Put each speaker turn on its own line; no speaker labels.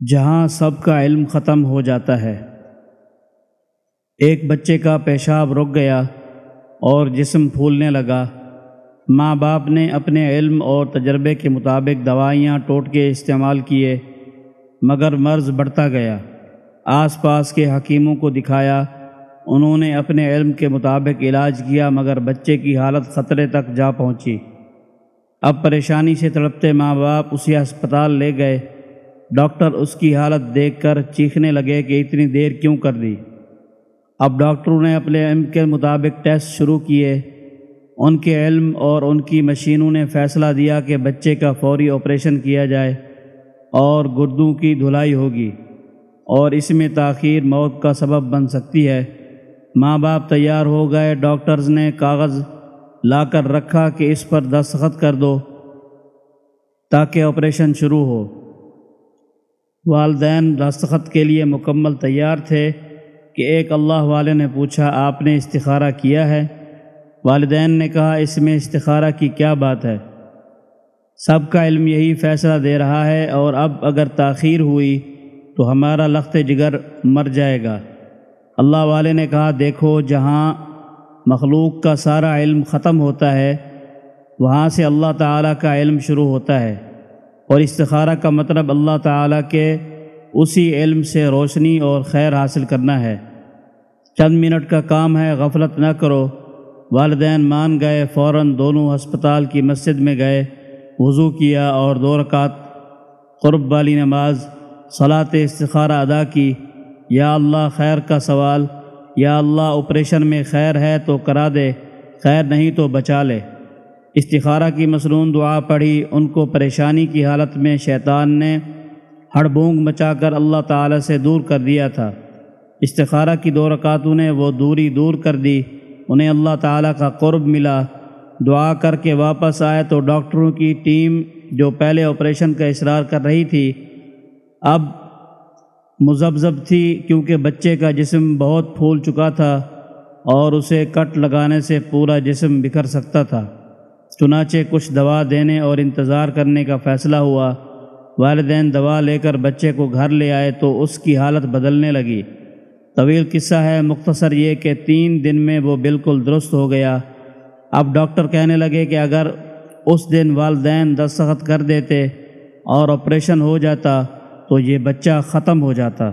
جہاں سب کا علم ختم ہو جاتا ہے۔ ایک بچے کا پیشاب رک گیا اور جسم پھولنے لگا۔ ماں باپ نے اپنے علم اور تجربے کے مطابق دوائیاں ٹوٹ کے استعمال کیے، مگر مرض بڑھتا گیا۔ آس پاس کے حکیموں کو دکھایا، انہوں نے اپنے علم کے مطابق علاج کیا، مگر بچے کی حالت خطرے تک جا پہنچی۔ اب پریشانی سے تڑپتے ماں باپ اسی ہسپتال لے گئے۔ ڈاکٹر اس کی حالت دیکھ کر چیخنے لگے کہ اتنی دیر کیوں کر دی۔ اب ڈاکٹروں نے اپنے علم کے مطابق ٹیسٹ شروع کیے۔ ان کے علم اور ان کی مشینوں نے فیصلہ دیا کہ بچے کا فوری آپریشن کیا جائے اور گردوں کی دھلائی ہوگی اور اس میں تاخیر موت کا سبب بن سکتی ہے۔ ماں باپ تیار ہو گئے، ڈاکٹرز نے کاغذ لا کر رکھا کہ اس پر دستخط کر دو تاکہ آپریشن شروع ہو۔ والدین دستخط کے لیے مکمل تیار تھے کہ ایک اللہ والے نے پوچھا، آپ نے استخارہ کیا ہے؟ والدین نے کہا، اس میں استخارہ کی کیا بات ہے؟ سب کا علم یہی فیصلہ دے رہا ہے، اور اب اگر تاخیر ہوئی تو ہمارا لخت جگر مر جائے گا۔ اللہ والے نے کہا، دیکھو، جہاں مخلوق کا سارا علم ختم ہوتا ہے، وہاں سے اللہ تعالیٰ کا علم شروع ہوتا ہے۔ اور استخارہ کا مطلب اللہ تعالیٰ کے اسی علم سے روشنی اور خیر حاصل کرنا ہے۔ چند منٹ کا کام ہے، غفلت نہ کرو۔ والدین مان گئے، فوراً دونوں ہسپتال کی مسجد میں گئے، وضو کیا اور دو رکعت قرب والی نماز صلاۃ استخارہ ادا کی۔ یا اللہ، خیر کا سوال۔ یا اللہ آپریشن میں خیر ہے تو کرا دے، خیر نہیں تو بچا لے۔ استخارہ کی مصنون دعا پڑھی، ان کو پریشانی کی حالت میں شیطان نے ہڑ بونگ مچا کر اللہ تعالی سے دور کر دیا تھا۔ استخارہ کی دو رکعتوں نے وہ دوری دور کر دی، انہیں اللہ تعالیٰ کا قرب ملا۔ دعا کر کے واپس آئے تو ڈاکٹروں کی ٹیم جو پہلے آپریشن کا اصرار کر رہی تھی، اب مذبذب تھی کیونکہ بچے کا جسم بہت پھول چکا تھا اور اسے کٹ لگانے سے پورا جسم بکھر سکتا تھا۔ چنانچہ کچھ دوا دینے اور انتظار کرنے کا فیصلہ ہوا۔ والدین دوا لے کر بچے کو گھر لے آئے تو اس کی حالت بدلنے لگی۔ طویل قصہ ہے، مختصر یہ کہ تین دن میں وہ بالکل درست ہو گیا۔ اب ڈاکٹر کہنے لگے کہ اگر اس دن والدین دستخط کر دیتے اور آپریشن ہو جاتا تو یہ بچہ ختم ہو جاتا۔